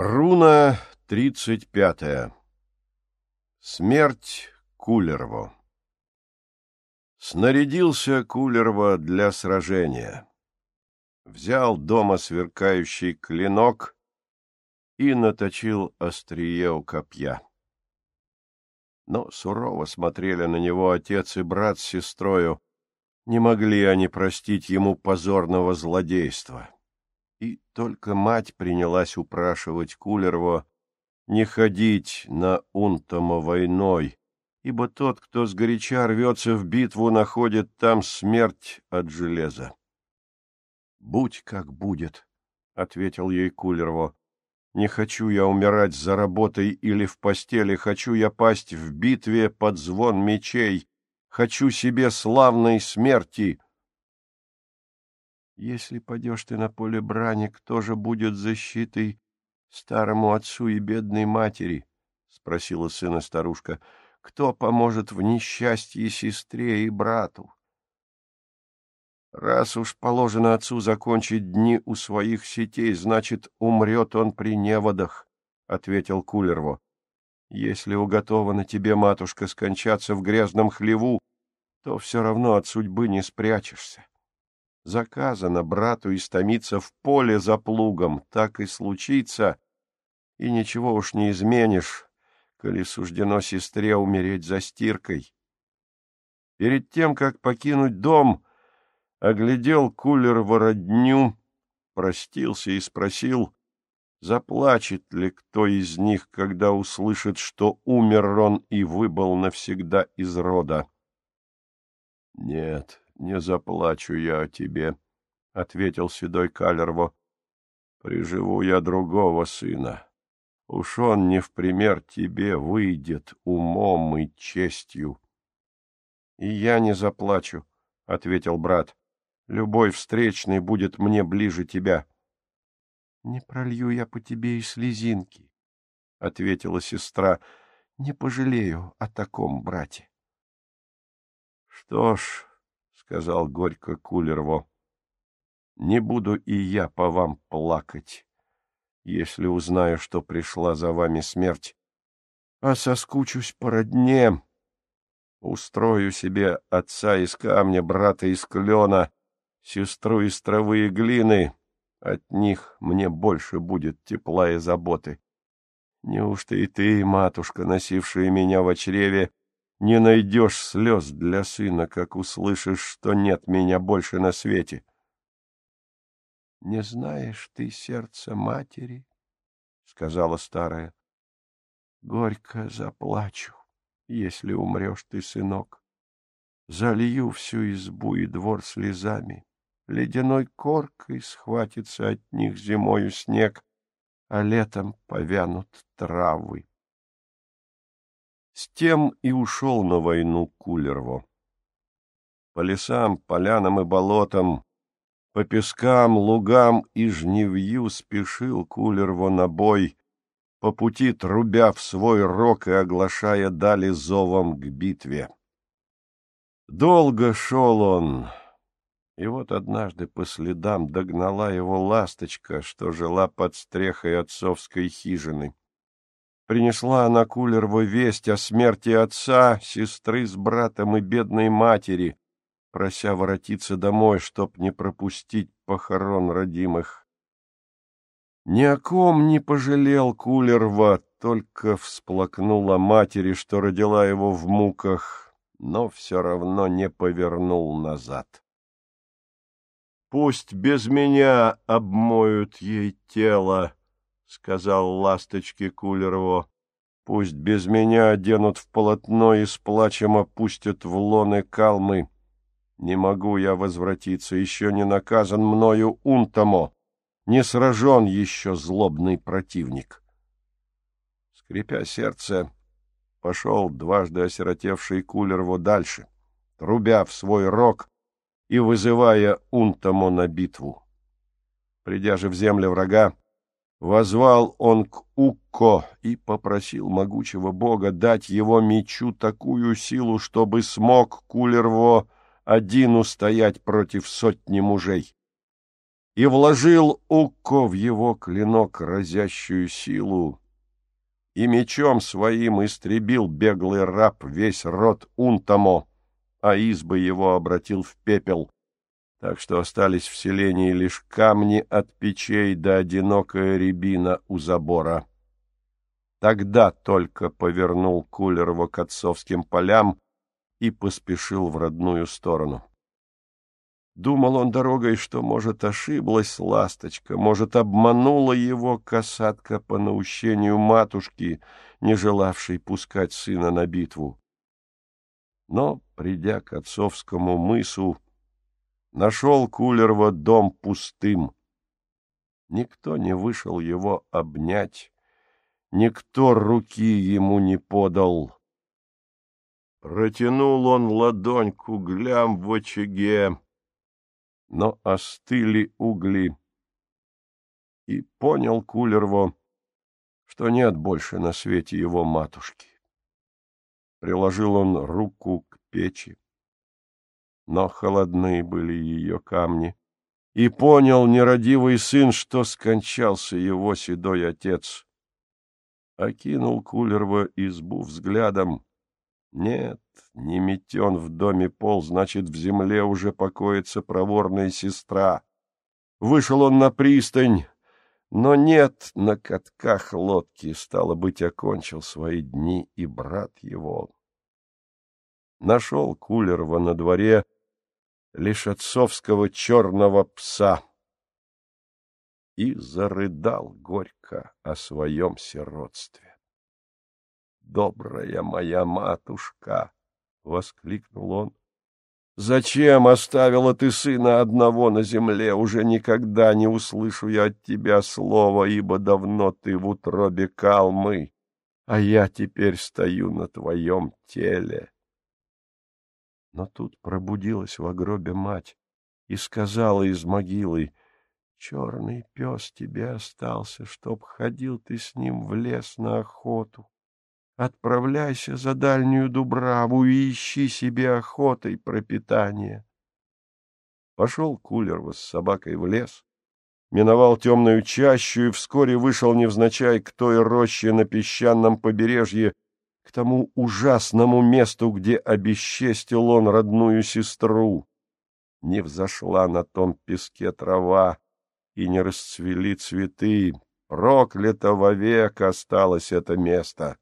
Руна тридцать пятая. Смерть Кулерво. Снарядился Кулерво для сражения. Взял дома сверкающий клинок и наточил острие у копья. Но сурово смотрели на него отец и брат с сестрою. Не могли они простить ему позорного злодейства. Только мать принялась упрашивать Кулерова не ходить на Унтома войной, ибо тот, кто сгоряча рвется в битву, находит там смерть от железа. — Будь как будет, — ответил ей Кулерво. — Не хочу я умирать за работой или в постели, хочу я пасть в битве под звон мечей, хочу себе славной смерти. Если пойдешь ты на поле брани, кто же будет защитой старому отцу и бедной матери? — спросила сына старушка. — Кто поможет в несчастье сестре и брату? — Раз уж положено отцу закончить дни у своих сетей, значит, умрет он при неводах, — ответил Кулерво. — Если уготовано тебе, матушка, скончаться в грязном хлеву, то все равно от судьбы не спрячешься. Заказано брату истомиться в поле за плугом, так и случится, и ничего уж не изменишь, коли суждено сестре умереть за стиркой. Перед тем, как покинуть дом, оглядел кулер вородню, простился и спросил, заплачет ли кто из них, когда услышит, что умер он и выбыл навсегда из рода. — Нет, не заплачу я о тебе, — ответил седой Калерво. — Приживу я другого сына. Уж он не в пример тебе выйдет умом и честью. — И я не заплачу, — ответил брат. — Любой встречный будет мне ближе тебя. — Не пролью я по тебе и слезинки, — ответила сестра. — Не пожалею о таком брате. — Что ж, сказал горько Кулерво. — Не буду и я по вам плакать, если узнаю, что пришла за вами смерть, а соскучусь по родне. Устрою себе отца из камня, брата из клена, сестру из травы и глины. От них мне больше будет тепла и заботы. Неужто и ты, матушка, носившая меня в чреве, не найдешь слез для сына, как услышишь, что нет меня больше на свете. — Не знаешь ты сердца матери, — сказала старая. — Горько заплачу, если умрешь ты, сынок. Залью всю избу и двор слезами. Ледяной коркой схватится от них зимою снег, а летом повянут травы. С тем и ушел на войну Кулерво. По лесам, полянам и болотам, по пескам, лугам и жневью спешил Кулерво на бой, по пути трубя в свой рог и оглашая дали зовом к битве. Долго шел он, и вот однажды по следам догнала его ласточка, что жила под стрехой отцовской хижины. Принесла она Кулерову весть о смерти отца, сестры с братом и бедной матери, прося воротиться домой, чтоб не пропустить похорон родимых. Ни о ком не пожалел Кулерва, только всплакнула матери, что родила его в муках, но все равно не повернул назад. «Пусть без меня обмоют ей тело», — сказал ласточке Кулерову. — Пусть без меня оденут в полотно и с плачем опустят в лоны калмы. Не могу я возвратиться, еще не наказан мною Унтамо, не сражен еще злобный противник. Скрипя сердце, пошел дважды осиротевший Кулерову дальше, трубя в свой рог и вызывая Унтамо на битву. Придя же в землю врага, Возвал он к Укко и попросил могучего бога дать его мечу такую силу, чтобы смог Кулерво один устоять против сотни мужей. и вложил Укко в его клинок разящую силу, и мечом своим истребил беглый раб весь род Унтамо, а избы его обратил в пепел, так что остались в селении лишь камни от печей да одинокая рябина у забора. Тогда только повернул Кулерова к отцовским полям и поспешил в родную сторону. Думал он дорогой, что, может, ошиблась ласточка, может, обманула его касатка по наущению матушки, не желавшей пускать сына на битву. Но, придя к отцовскому мысу, нашел Кулерова дом пустым. Никто не вышел его обнять, никто руки ему не подал. Протянул он ладонь к углям в очаге, но остыли угли. И понял Кулерво, что нет больше на свете его матушки. Приложил он руку к печи, но холодны были ее камни, и понял нерадивый сын, что скончался его седой отец. Окинул Кулерва избу взглядом. Нет, не метен в доме пол, значит, в земле уже покоится проворная сестра. Вышел он на пристань, но нет на катках лодки, стало быть, окончил свои дни и брат его. Нашел Кулерова на дворе лишь отцовского черного пса и зарыдал горько о своем сиротстве. Добрая моя матушка! воскликнул он. Зачем оставила ты сына одного на земле? Уже никогда не услышу я от тебя слова, ибо давно ты в утробе калмы, а я теперь стою на твоем теле. Но тут пробудилась в гробе мать и сказала из могилы, «Черный пес тебе остался, чтоб ходил ты с ним в лес на охоту. Отправляйся за дальнюю Дубраву и ищи себе охотой пропитание. Пошел Кулерва с собакой в лес, миновал темную чащу и вскоре вышел невзначай к той роще на песчаном побережье, к тому ужасному месту, где обесчестил он родную сестру. Не взошла на том песке трава, и не расцвели цветы. Проклято вовек осталось это место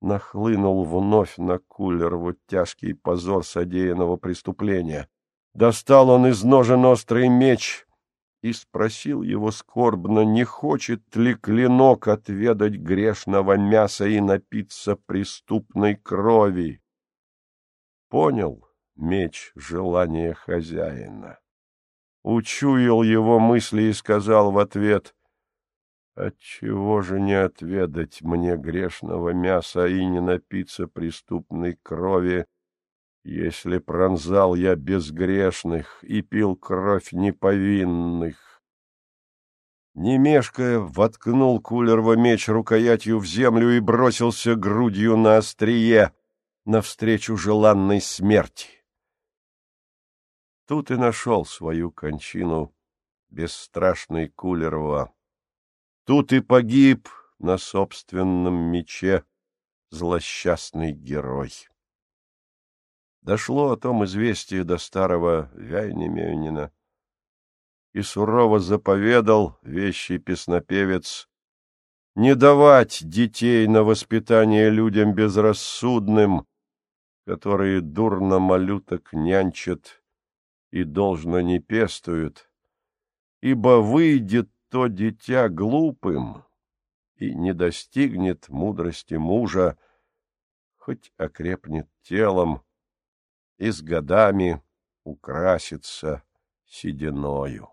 нахлынул вновь на Кулерову тяжкий позор содеянного преступления. Достал он из ножен острый меч и спросил его скорбно, не хочет ли клинок отведать грешного мяса и напиться преступной крови. Понял меч желание хозяина. Учуял его мысли и сказал в ответ — Отчего же не отведать мне грешного мяса и не напиться преступной крови, если пронзал я безгрешных и пил кровь неповинных? Не мешкая, воткнул Кулерва меч рукоятью в землю и бросился грудью на острие навстречу желанной смерти. Тут и нашел свою кончину бесстрашный Кулерова Тут и погиб на собственном мече злосчастный герой. Дошло о том известие до старого Вяйнемёнина, и сурово заповедал вещий песнопевец не давать детей на воспитание людям безрассудным, которые дурно малюток нянчат и должно не пестуют, ибо выйдет то дитя глупым и не достигнет мудрости мужа, хоть окрепнет телом и с годами украсится сединою.